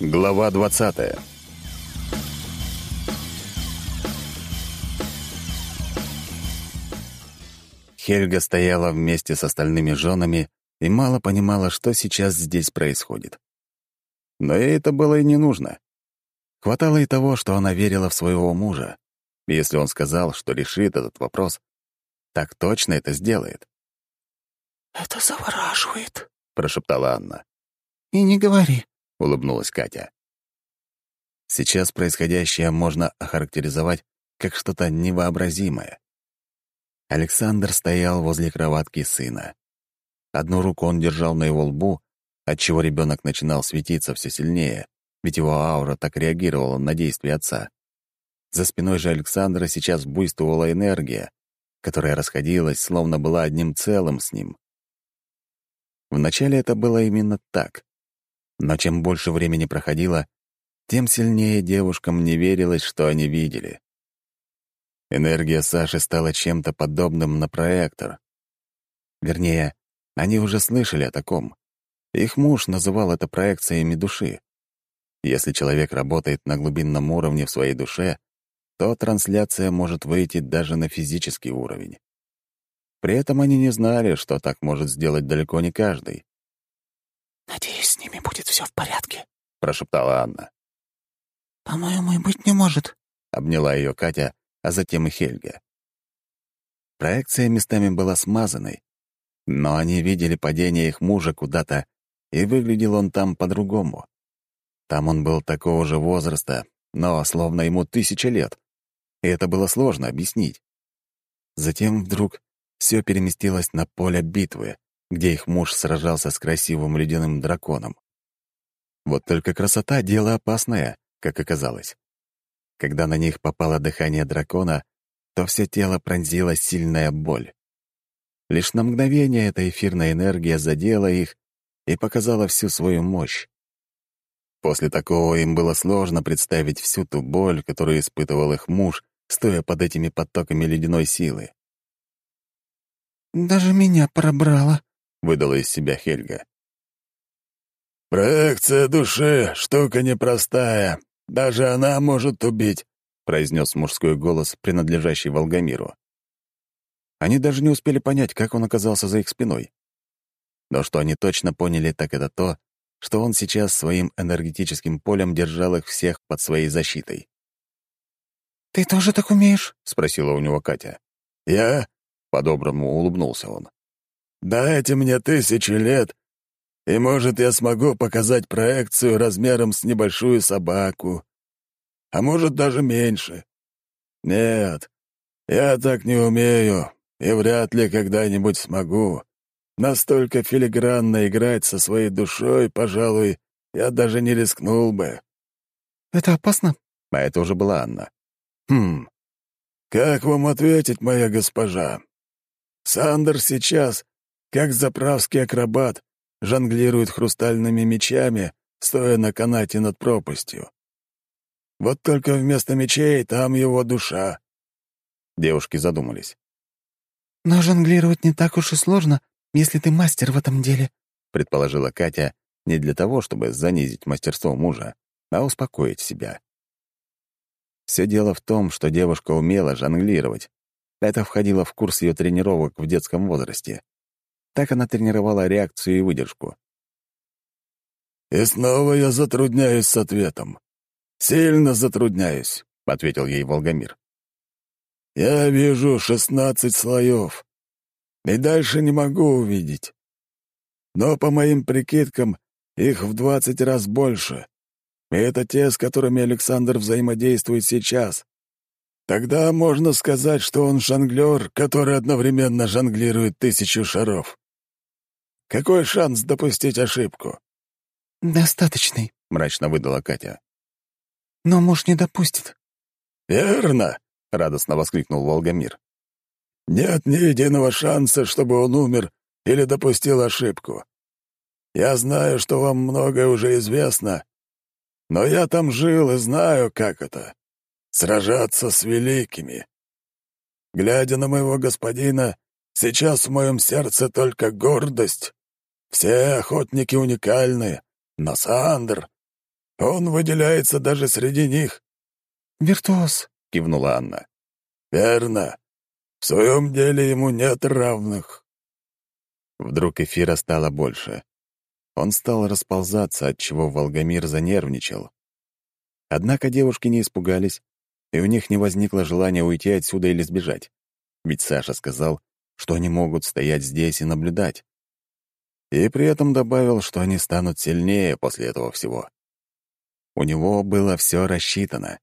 Глава 20 Хельга стояла вместе с остальными женами и мало понимала, что сейчас здесь происходит. Но ей это было и не нужно. Хватало и того, что она верила в своего мужа. Если он сказал, что решит этот вопрос, так точно это сделает. «Это завораживает», — прошептала Анна. «И не говори», — улыбнулась Катя. Сейчас происходящее можно охарактеризовать как что-то невообразимое. Александр стоял возле кроватки сына. Одну руку он держал на его лбу, отчего ребенок начинал светиться все сильнее, ведь его аура так реагировала на действия отца. За спиной же Александра сейчас буйствовала энергия, которая расходилась, словно была одним целым с ним. Вначале это было именно так. Но чем больше времени проходило, тем сильнее девушкам не верилось, что они видели. Энергия Саши стала чем-то подобным на проектор. Вернее, они уже слышали о таком. Их муж называл это проекциями души. Если человек работает на глубинном уровне в своей душе, то трансляция может выйти даже на физический уровень. При этом они не знали, что так может сделать далеко не каждый. «Надеюсь, с ними будет все в порядке», — прошептала Анна. «По-моему, и быть не может», — обняла ее Катя, а затем и Хельга. Проекция местами была смазанной, но они видели падение их мужа куда-то, и выглядел он там по-другому. Там он был такого же возраста, но словно ему тысяча лет, и это было сложно объяснить. Затем вдруг все переместилось на поле битвы, где их муж сражался с красивым ледяным драконом. Вот только красота — дело опасное, как оказалось. Когда на них попало дыхание дракона, то все тело пронзила сильная боль. Лишь на мгновение эта эфирная энергия задела их и показала всю свою мощь. После такого им было сложно представить всю ту боль, которую испытывал их муж, стоя под этими потоками ледяной силы. «Даже меня пробрало», — выдала из себя Хельга. «Проекция души — штука непростая. Даже она может убить», — произнес мужской голос, принадлежащий Волгомиру. Они даже не успели понять, как он оказался за их спиной. Но что они точно поняли, так это то, что он сейчас своим энергетическим полем держал их всех под своей защитой. «Ты тоже так умеешь?» — спросила у него Катя. «Я?» — по-доброму улыбнулся он. «Дайте мне тысячи лет, и, может, я смогу показать проекцию размером с небольшую собаку. А может, даже меньше. Нет, я так не умею, и вряд ли когда-нибудь смогу. Настолько филигранно играть со своей душой, пожалуй, я даже не рискнул бы». «Это опасно?» А это уже была Анна. «Хм, как вам ответить, моя госпожа? Сандер сейчас, как заправский акробат, жонглирует хрустальными мечами, стоя на канате над пропастью. Вот только вместо мечей там его душа. Девушки задумались. «Но жонглировать не так уж и сложно, если ты мастер в этом деле», — предположила Катя не для того, чтобы занизить мастерство мужа, а успокоить себя. Все дело в том, что девушка умела жонглировать. Это входило в курс ее тренировок в детском возрасте. Так она тренировала реакцию и выдержку. «И снова я затрудняюсь с ответом. Сильно затрудняюсь», — ответил ей Волгомир. «Я вижу шестнадцать слоев, и дальше не могу увидеть. Но, по моим прикидкам, их в двадцать раз больше. И это те, с которыми Александр взаимодействует сейчас. Тогда можно сказать, что он жонглер, который одновременно жонглирует тысячу шаров. Какой шанс допустить ошибку? «Достаточный», — мрачно выдала Катя. «Но муж не допустит». «Верно», — радостно воскликнул Волгомир. «Нет ни единого шанса, чтобы он умер или допустил ошибку. Я знаю, что вам многое уже известно, но я там жил и знаю, как это — сражаться с великими. Глядя на моего господина, сейчас в моем сердце только гордость. Все охотники уникальны, но Сандр... Он выделяется даже среди них». «Виртуоз», — кивнула Анна. «Верно. В своем деле ему нет равных». Вдруг эфира стало больше. Он стал расползаться, отчего Волгомир занервничал. Однако девушки не испугались, и у них не возникло желания уйти отсюда или сбежать. Ведь Саша сказал, что они могут стоять здесь и наблюдать. И при этом добавил, что они станут сильнее после этого всего. У него было все рассчитано.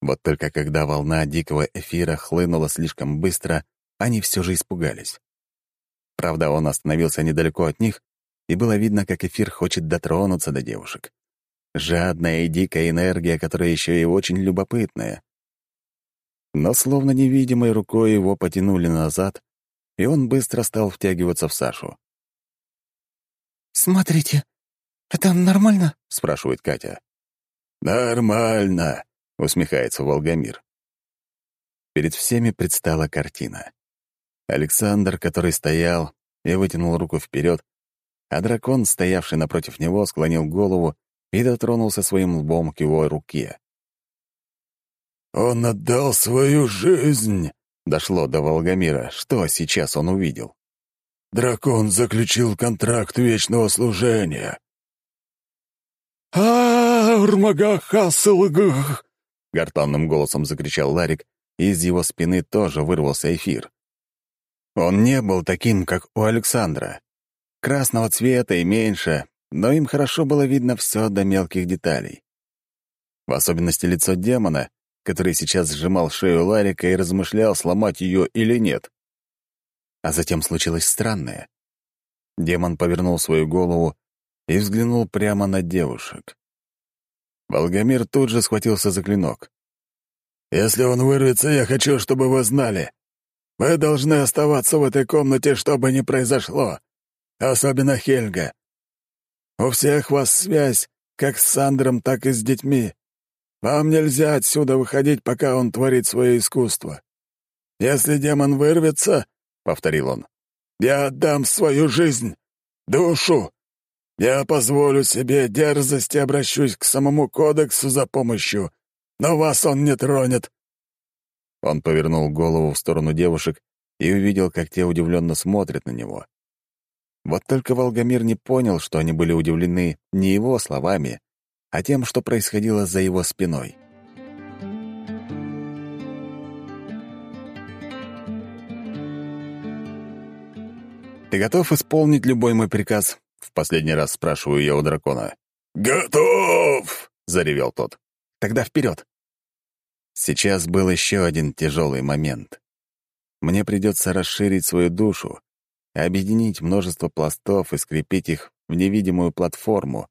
Вот только когда волна дикого эфира хлынула слишком быстро, они все же испугались. Правда, он остановился недалеко от них, и было видно, как эфир хочет дотронуться до девушек. Жадная и дикая энергия, которая еще и очень любопытная. Но словно невидимой рукой его потянули назад, и он быстро стал втягиваться в Сашу. «Смотрите, это нормально?» — спрашивает Катя. «Нормально», — усмехается Волгомир. Перед всеми предстала картина. Александр, который стоял и вытянул руку вперед, а дракон, стоявший напротив него, склонил голову и дотронулся своим лбом к его руке. «Он отдал свою жизнь!» — дошло до Волгомира. Что сейчас он увидел? «Дракон заключил контракт вечного служения!» «Армагахасылгх!» — гортанным голосом закричал Ларик, и из его спины тоже вырвался эфир. Он не был таким, как у Александра. Красного цвета и меньше, но им хорошо было видно все до мелких деталей. В особенности лицо демона, который сейчас сжимал шею Ларика и размышлял, сломать ее или нет. А затем случилось странное. Демон повернул свою голову и взглянул прямо на девушек. Волгомир тут же схватился за клинок. «Если он вырвется, я хочу, чтобы вы знали. Вы должны оставаться в этой комнате, что бы ни произошло. Особенно Хельга. У всех вас связь, как с Сандром, так и с детьми. Вам нельзя отсюда выходить, пока он творит свое искусство. Если демон вырвется, — повторил он, — я отдам свою жизнь, душу. Я позволю себе дерзости, обращусь к самому кодексу за помощью, но вас он не тронет. Он повернул голову в сторону девушек и увидел, как те удивленно смотрят на него. Вот только Волгомир не понял, что они были удивлены не его словами, а тем, что происходило за его спиной. «Ты готов исполнить любой мой приказ?» — в последний раз спрашиваю я у дракона. «Готов!» — заревел тот. «Тогда вперед!» Сейчас был еще один тяжелый момент. Мне придется расширить свою душу, объединить множество пластов и скрепить их в невидимую платформу,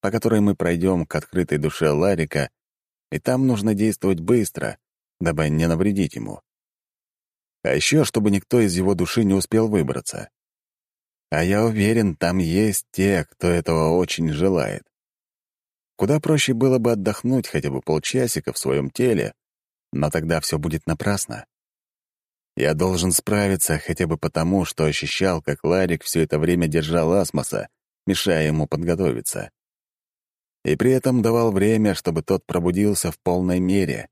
по которой мы пройдем к открытой душе Ларика, и там нужно действовать быстро, дабы не навредить ему. А еще, чтобы никто из его души не успел выбраться. А я уверен, там есть те, кто этого очень желает. Куда проще было бы отдохнуть хотя бы полчасика в своем теле, но тогда все будет напрасно. Я должен справиться хотя бы потому, что ощущал, как Ларик все это время держал Асмоса, мешая ему подготовиться и при этом давал время, чтобы тот пробудился в полной мере.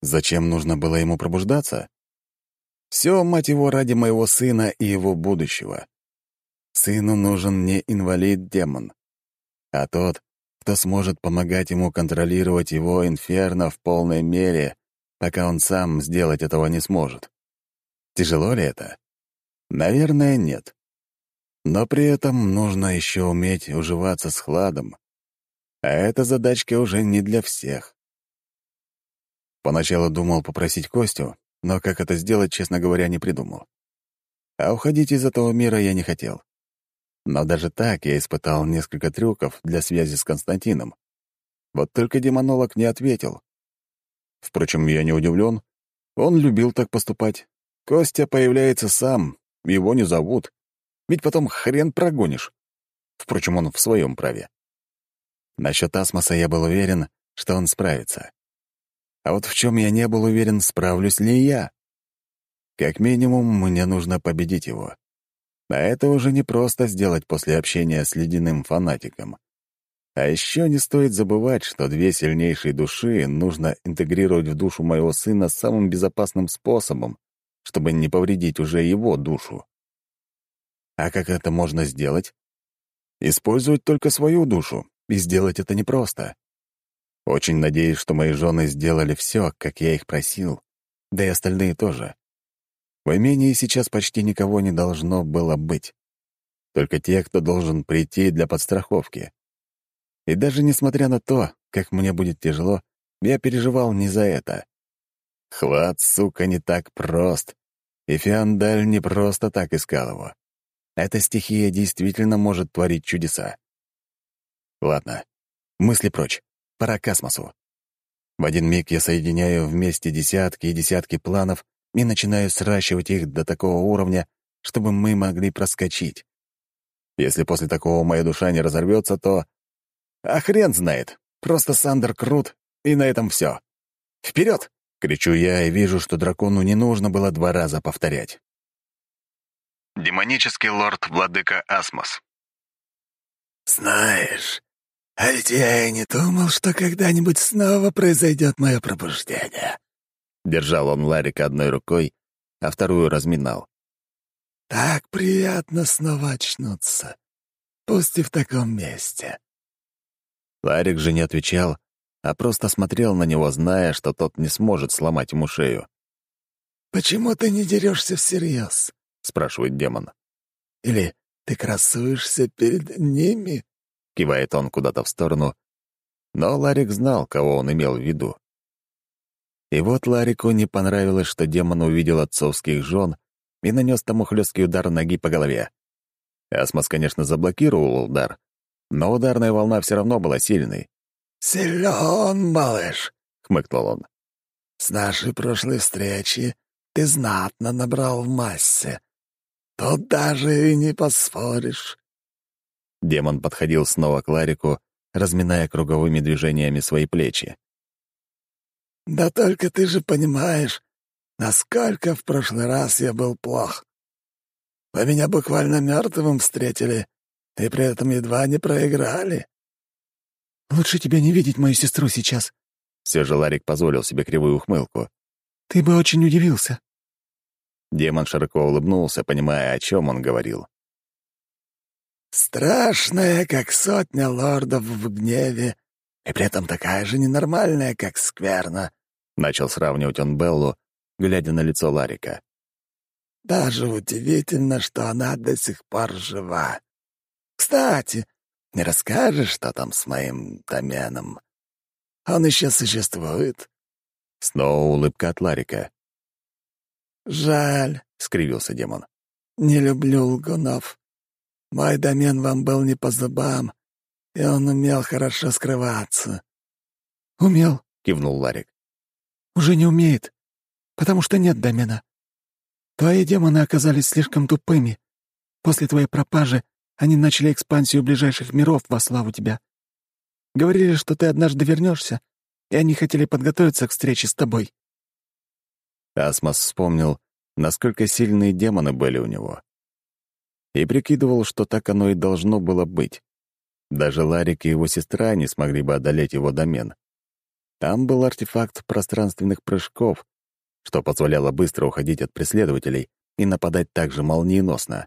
Зачем нужно было ему пробуждаться? Все, мать его, ради моего сына и его будущего. Сыну нужен не инвалид-демон, а тот, кто сможет помогать ему контролировать его инферно в полной мере, пока он сам сделать этого не сможет. Тяжело ли это? Наверное, нет. Но при этом нужно еще уметь уживаться с хладом, а эта задачка уже не для всех. Поначалу думал попросить Костю, но как это сделать, честно говоря, не придумал. А уходить из этого мира я не хотел. Но даже так я испытал несколько трюков для связи с Константином. Вот только демонолог не ответил. Впрочем, я не удивлен. Он любил так поступать. Костя появляется сам, его не зовут. Ведь потом хрен прогонишь. Впрочем, он в своем праве. Насчет Асмоса я был уверен, что он справится. А вот в чем я не был уверен, справлюсь ли я. Как минимум, мне нужно победить его. А это уже не просто сделать после общения с ледяным фанатиком. А еще не стоит забывать, что две сильнейшие души нужно интегрировать в душу моего сына самым безопасным способом, чтобы не повредить уже его душу. А как это можно сделать? Использовать только свою душу, и сделать это непросто. Очень надеюсь, что мои жены сделали все, как я их просил, да и остальные тоже. В имении сейчас почти никого не должно было быть. Только те, кто должен прийти для подстраховки. И даже несмотря на то, как мне будет тяжело, я переживал не за это. Хват, сука, не так прост. И Феондаль не просто так искал его. Эта стихия действительно может творить чудеса. Ладно, мысли прочь. Пора к космосу. В один миг я соединяю вместе десятки и десятки планов и начинаю сращивать их до такого уровня, чтобы мы могли проскочить. Если после такого моя душа не разорвется, то а хрен знает. Просто Сандер крут, и на этом все. Вперед! кричу я и вижу, что дракону не нужно было два раза повторять. Демонический лорд-владыка Асмос. «Знаешь, а ведь я и не думал, что когда-нибудь снова произойдет мое пробуждение». Держал он Ларика одной рукой, а вторую разминал. «Так приятно снова очнуться, пусть и в таком месте. Ларик же не отвечал, а просто смотрел на него, зная, что тот не сможет сломать ему шею. «Почему ты не дерешься всерьез?» — спрашивает демон. «Или ты красуешься перед ними?» — кивает он куда-то в сторону. Но Ларик знал, кого он имел в виду. И вот Ларику не понравилось, что демон увидел отцовских жен и нанес тому хлесткий удар ноги по голове. Асмос, конечно, заблокировал удар, но ударная волна все равно была сильной. «Силен, малыш!» — хмыкнул он. «С нашей прошлой встречи ты знатно набрал в массе. Тут даже и не поспоришь». Демон подходил снова к Ларику, разминая круговыми движениями свои плечи. «Да только ты же понимаешь, насколько в прошлый раз я был плох. Вы меня буквально мертвым встретили, и при этом едва не проиграли». «Лучше тебе не видеть мою сестру сейчас». Все же Ларик позволил себе кривую ухмылку. «Ты бы очень удивился». Демон широко улыбнулся, понимая, о чем он говорил. «Страшная, как сотня лордов в гневе, и при этом такая же ненормальная, как скверна», — начал сравнивать он Беллу, глядя на лицо Ларика. «Даже удивительно, что она до сих пор жива. Кстати, не расскажешь, что там с моим доменом? Он еще существует?» Снова улыбка от Ларика. «Жаль», — скривился демон. «Не люблю лгунов. Мой домен вам был не по зубам, и он умел хорошо скрываться». «Умел», — кивнул Ларик. «Уже не умеет, потому что нет домена. Твои демоны оказались слишком тупыми. После твоей пропажи они начали экспансию ближайших миров во славу тебя. Говорили, что ты однажды вернешься, и они хотели подготовиться к встрече с тобой». Асмос вспомнил, насколько сильные демоны были у него. И прикидывал, что так оно и должно было быть. Даже Ларик и его сестра не смогли бы одолеть его домен. Там был артефакт пространственных прыжков, что позволяло быстро уходить от преследователей и нападать так же молниеносно.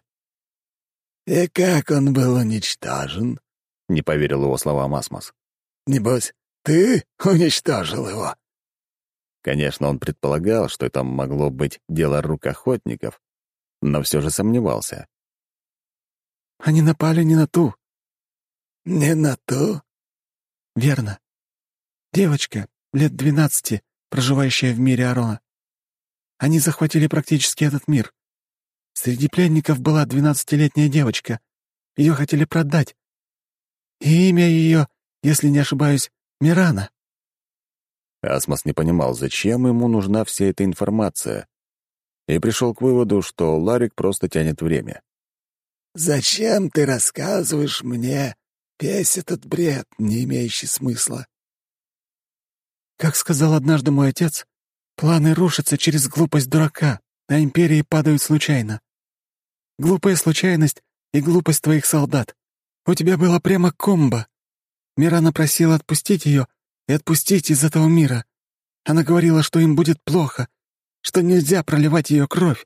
«И как он был уничтожен?» — не поверил его словам Асмос. «Небось, ты уничтожил его?» Конечно, он предполагал, что это могло быть дело рук охотников, но все же сомневался. «Они напали не на ту». «Не на ту?» «Верно. Девочка, лет двенадцати, проживающая в мире Арона. Они захватили практически этот мир. Среди пленников была двенадцатилетняя девочка. Ее хотели продать. И имя ее, если не ошибаюсь, Мирана. Асмос не понимал, зачем ему нужна вся эта информация, и пришел к выводу, что Ларик просто тянет время. «Зачем ты рассказываешь мне весь этот бред, не имеющий смысла?» Как сказал однажды мой отец, планы рушатся через глупость дурака, а империи падают случайно. Глупая случайность и глупость твоих солдат. У тебя было прямо комбо. Мирана просила отпустить ее и отпустить из этого мира. Она говорила, что им будет плохо, что нельзя проливать ее кровь,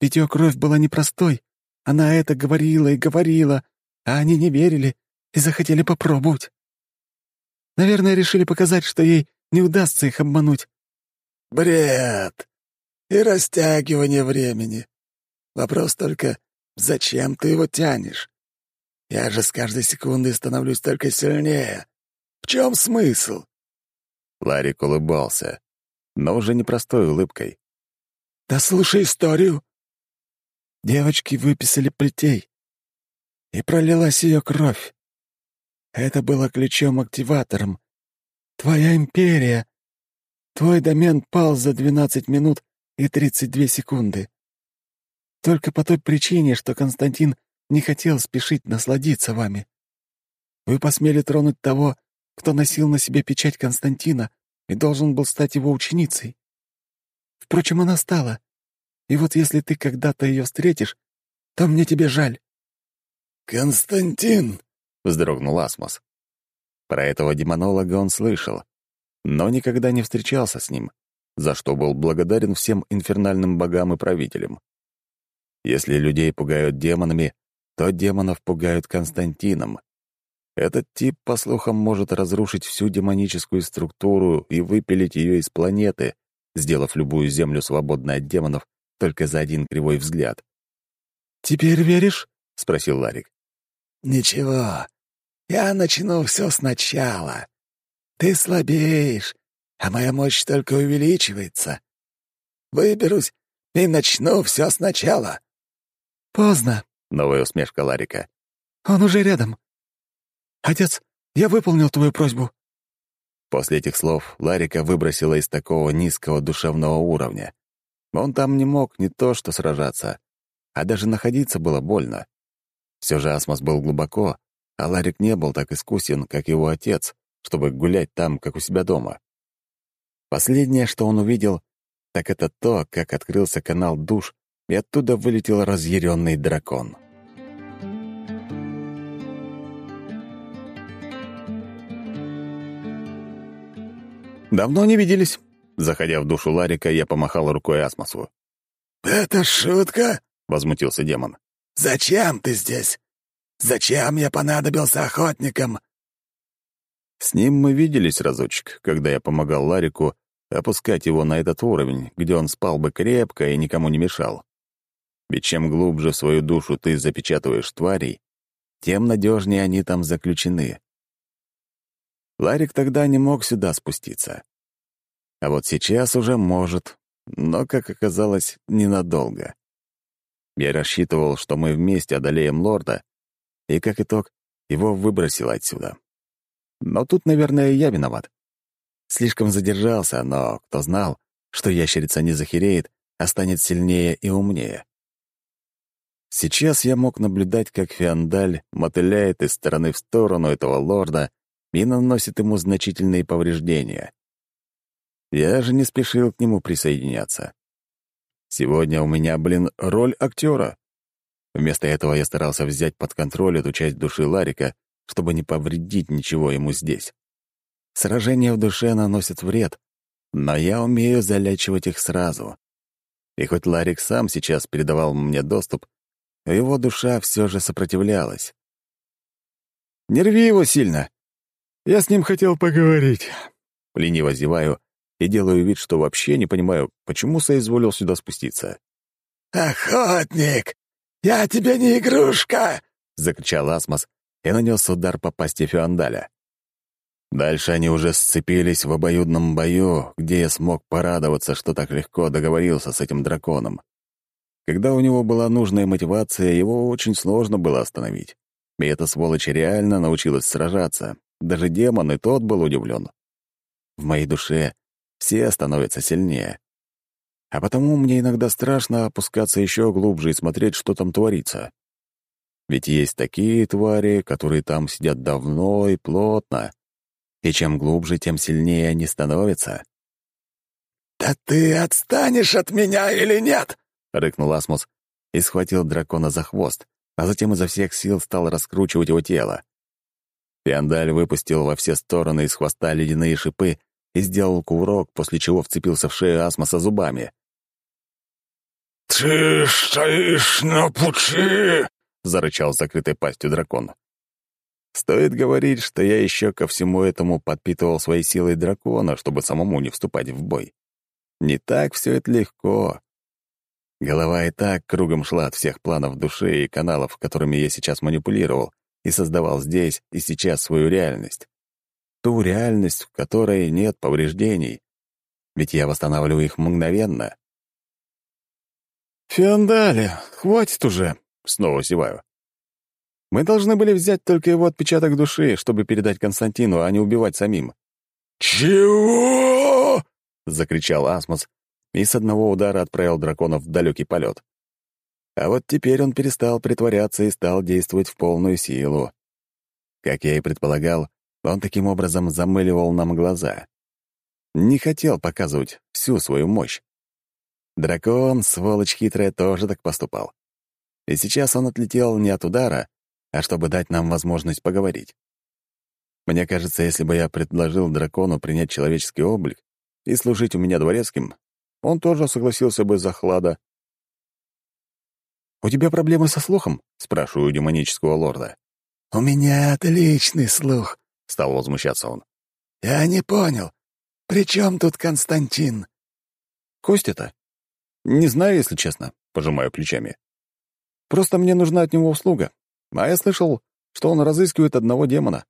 ведь ее кровь была непростой. Она это говорила и говорила, а они не верили и захотели попробовать. Наверное, решили показать, что ей не удастся их обмануть. Бред! И растягивание времени. Вопрос только, зачем ты его тянешь? Я же с каждой секундой становлюсь только сильнее. В чем смысл?» Ларик улыбался, но уже непростой улыбкой. «Да слушай историю!» Девочки выписали плетей, и пролилась ее кровь. Это было ключом-активатором. Твоя империя. Твой домен пал за 12 минут и 32 секунды. Только по той причине, что Константин не хотел спешить насладиться вами. Вы посмели тронуть того, кто носил на себе печать Константина и должен был стать его ученицей. Впрочем, она стала. И вот если ты когда-то ее встретишь, то мне тебе жаль». «Константин!» — вздрогнул Асмос. Про этого демонолога он слышал, но никогда не встречался с ним, за что был благодарен всем инфернальным богам и правителям. Если людей пугают демонами, то демонов пугают Константином. Этот тип, по слухам, может разрушить всю демоническую структуру и выпилить ее из планеты, сделав любую землю свободной от демонов только за один кривой взгляд. «Теперь веришь?» — спросил Ларик. «Ничего, я начну все сначала. Ты слабеешь, а моя мощь только увеличивается. Выберусь и начну все сначала». «Поздно», — новая усмешка Ларика. «Он уже рядом. Отец, я выполнил твою просьбу». После этих слов Ларика выбросила из такого низкого душевного уровня. Он там не мог не то что сражаться, а даже находиться было больно. Все же Асмос был глубоко, а Ларик не был так искусен, как его отец, чтобы гулять там, как у себя дома. Последнее, что он увидел, так это то, как открылся канал душ, и оттуда вылетел разъяренный дракон. «Давно не виделись?» Заходя в душу Ларика, я помахал рукой Асмосу. «Это шутка?» — возмутился демон. «Зачем ты здесь? Зачем я понадобился охотникам?» С ним мы виделись разочек, когда я помогал Ларику опускать его на этот уровень, где он спал бы крепко и никому не мешал. Ведь чем глубже свою душу ты запечатываешь тварей, тем надежнее они там заключены. Ларик тогда не мог сюда спуститься. А вот сейчас уже может, но, как оказалось, ненадолго. Я рассчитывал, что мы вместе одолеем лорда, и, как итог, его выбросило отсюда. Но тут, наверное, я виноват. Слишком задержался, но кто знал, что ящерица не захереет, а станет сильнее и умнее. Сейчас я мог наблюдать, как Феондаль мотыляет из стороны в сторону этого лорда и наносит ему значительные повреждения. Я же не спешил к нему присоединяться. Сегодня у меня, блин, роль актера. Вместо этого я старался взять под контроль эту часть души Ларика, чтобы не повредить ничего ему здесь. Сражения в душе наносят вред, но я умею залечивать их сразу. И хоть Ларик сам сейчас передавал мне доступ, его душа все же сопротивлялась. «Не рви его сильно. Я с ним хотел поговорить». Лениво зеваю и делаю вид, что вообще не понимаю, почему соизволил сюда спуститься. «Охотник! Я тебе не игрушка!» — закричал Асмос и нанес удар по пасти Феондаля. Дальше они уже сцепились в обоюдном бою, где я смог порадоваться, что так легко договорился с этим драконом. Когда у него была нужная мотивация, его очень сложно было остановить. И эта сволочь реально научилась сражаться. Даже демон и тот был удивлен. В моей душе все становятся сильнее. А потому мне иногда страшно опускаться еще глубже и смотреть, что там творится. Ведь есть такие твари, которые там сидят давно и плотно, и чем глубже, тем сильнее они становятся. «Да ты отстанешь от меня или нет?» — рыкнул Асмус и схватил дракона за хвост, а затем изо всех сил стал раскручивать его тело. Фиандаль выпустил во все стороны из хвоста ледяные шипы и сделал кувырок, после чего вцепился в шею Асмоса зубами. «Ты стоишь на пути!» — зарычал закрытой пастью дракон. Стоит говорить, что я еще ко всему этому подпитывал своей силой дракона, чтобы самому не вступать в бой. Не так все это легко. Голова и так кругом шла от всех планов души и каналов, которыми я сейчас манипулировал и создавал здесь и сейчас свою реальность. Ту реальность, в которой нет повреждений. Ведь я восстанавливаю их мгновенно. «Феондали, хватит уже!» — снова зеваю. «Мы должны были взять только его отпечаток души, чтобы передать Константину, а не убивать самим». «Чего?» — закричал Асмос и с одного удара отправил дракона в далекий полет. А вот теперь он перестал притворяться и стал действовать в полную силу. Как я и предполагал, он таким образом замыливал нам глаза. Не хотел показывать всю свою мощь. Дракон, сволочь хитрая, тоже так поступал. И сейчас он отлетел не от удара, а чтобы дать нам возможность поговорить. Мне кажется, если бы я предложил дракону принять человеческий облик и служить у меня дворецким, он тоже согласился бы за хлада. «У тебя проблемы со слухом?» — спрашиваю демонического лорда. «У меня отличный слух», — стал возмущаться он. «Я не понял, при чем тут Константин?» «Костя-то?» «Не знаю, если честно», — пожимаю плечами. «Просто мне нужна от него услуга, а я слышал, что он разыскивает одного демона».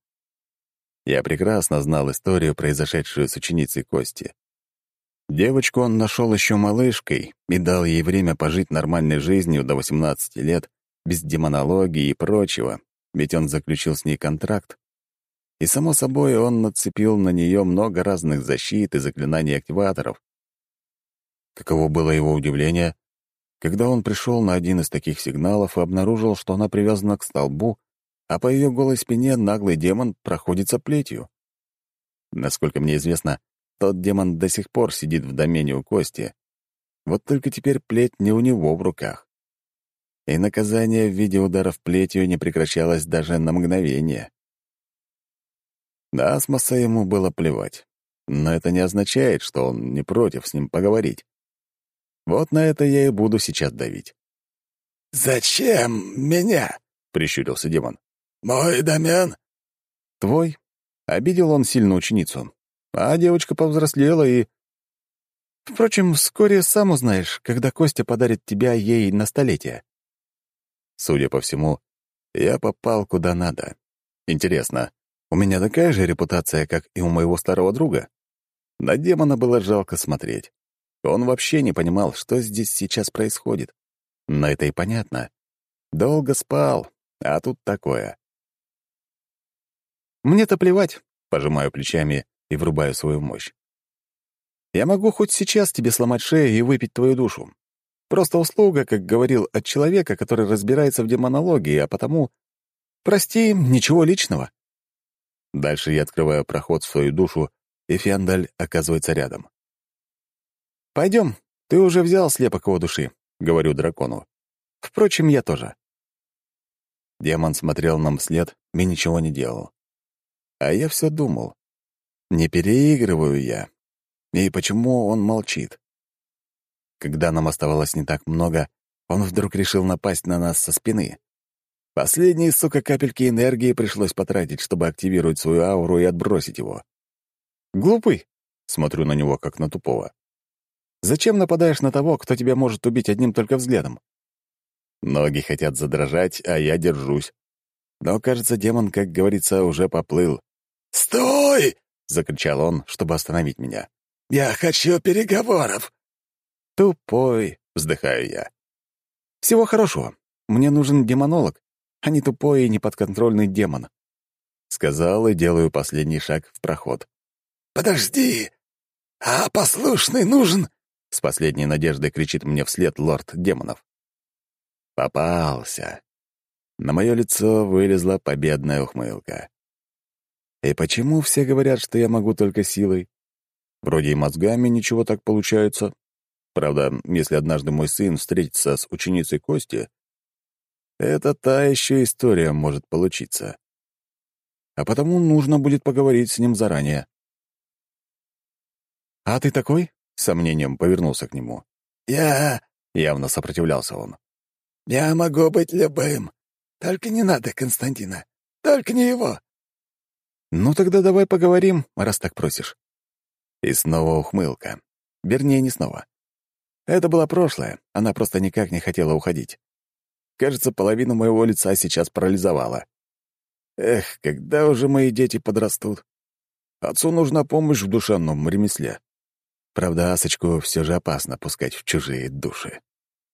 Я прекрасно знал историю, произошедшую с ученицей Кости. Девочку он нашел еще малышкой и дал ей время пожить нормальной жизнью до 18 лет, без демонологии и прочего, ведь он заключил с ней контракт. И, само собой, он нацепил на нее много разных защит и заклинаний активаторов. Каково было его удивление, когда он пришел на один из таких сигналов и обнаружил, что она привязана к столбу, а по ее голой спине наглый демон проходится плетью. Насколько мне известно, тот демон до сих пор сидит в домене у Кости. Вот только теперь плеть не у него в руках. И наказание в виде ударов плетью не прекращалось даже на мгновение. На Асмоса ему было плевать. Но это не означает, что он не против с ним поговорить. Вот на это я и буду сейчас давить. «Зачем меня?» — прищурился демон. «Мой домен?» «Твой?» — обидел он сильно ученицу. А девочка повзрослела и... Впрочем, вскоре сам узнаешь, когда Костя подарит тебя ей на столетие. Судя по всему, я попал куда надо. Интересно, у меня такая же репутация, как и у моего старого друга? На демона было жалко смотреть. Он вообще не понимал, что здесь сейчас происходит. Но это и понятно. Долго спал, а тут такое. «Мне-то плевать», — пожимаю плечами и врубаю свою мощь. «Я могу хоть сейчас тебе сломать шею и выпить твою душу. Просто услуга, как говорил, от человека, который разбирается в демонологии, а потому... Прости, ничего личного». Дальше я открываю проход в свою душу, и Фиандаль оказывается рядом. «Пойдем, ты уже взял слепок его души», — говорю дракону. «Впрочем, я тоже». Демон смотрел нам вслед и ничего не делал. А я все думал. Не переигрываю я. И почему он молчит? Когда нам оставалось не так много, он вдруг решил напасть на нас со спины. Последние, сука, капельки энергии пришлось потратить, чтобы активировать свою ауру и отбросить его. «Глупый?» — смотрю на него, как на тупого. «Зачем нападаешь на того, кто тебя может убить одним только взглядом?» Ноги хотят задрожать, а я держусь. Но, кажется, демон, как говорится, уже поплыл. «Стой!» — закричал он, чтобы остановить меня. «Я хочу переговоров!» «Тупой!» — вздыхаю я. «Всего хорошего. Мне нужен демонолог, а не тупой и неподконтрольный демон». Сказал и делаю последний шаг в проход. «Подожди! А послушный нужен?» С последней надеждой кричит мне вслед лорд демонов. Попался. На мое лицо вылезла победная ухмылка. И почему все говорят, что я могу только силой? Вроде и мозгами ничего так получается. Правда, если однажды мой сын встретится с ученицей Кости, это та еще история может получиться. а потому нужно будет поговорить с ним заранее. «А ты такой?» — с сомнением повернулся к нему. «Я...» — явно сопротивлялся он. «Я могу быть любым. Только не надо Константина. Только не его». «Ну тогда давай поговорим, раз так просишь». И снова ухмылка. Вернее, не снова. Это было прошлое, она просто никак не хотела уходить. Кажется, половину моего лица сейчас парализовала. Эх, когда уже мои дети подрастут? Отцу нужна помощь в душевном ремесле. Правда, Асочку все же опасно пускать в чужие души.